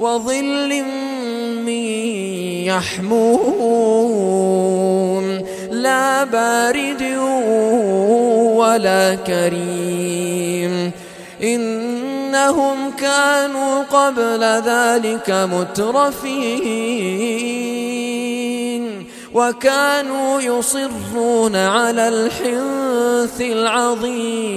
وظل من يحموم لا بارد ولا كريم. إنهم كانوا قبل ذلك مترفين وكانوا يصرون على الحنث العظيم.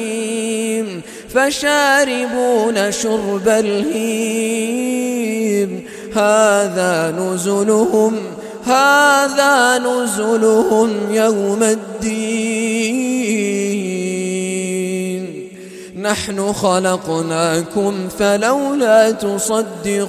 فشاربون شرب الهيم. هذا نزلهم هذا نزلهم يوم الدين. نحن خلقناكم فلولا تصدقون.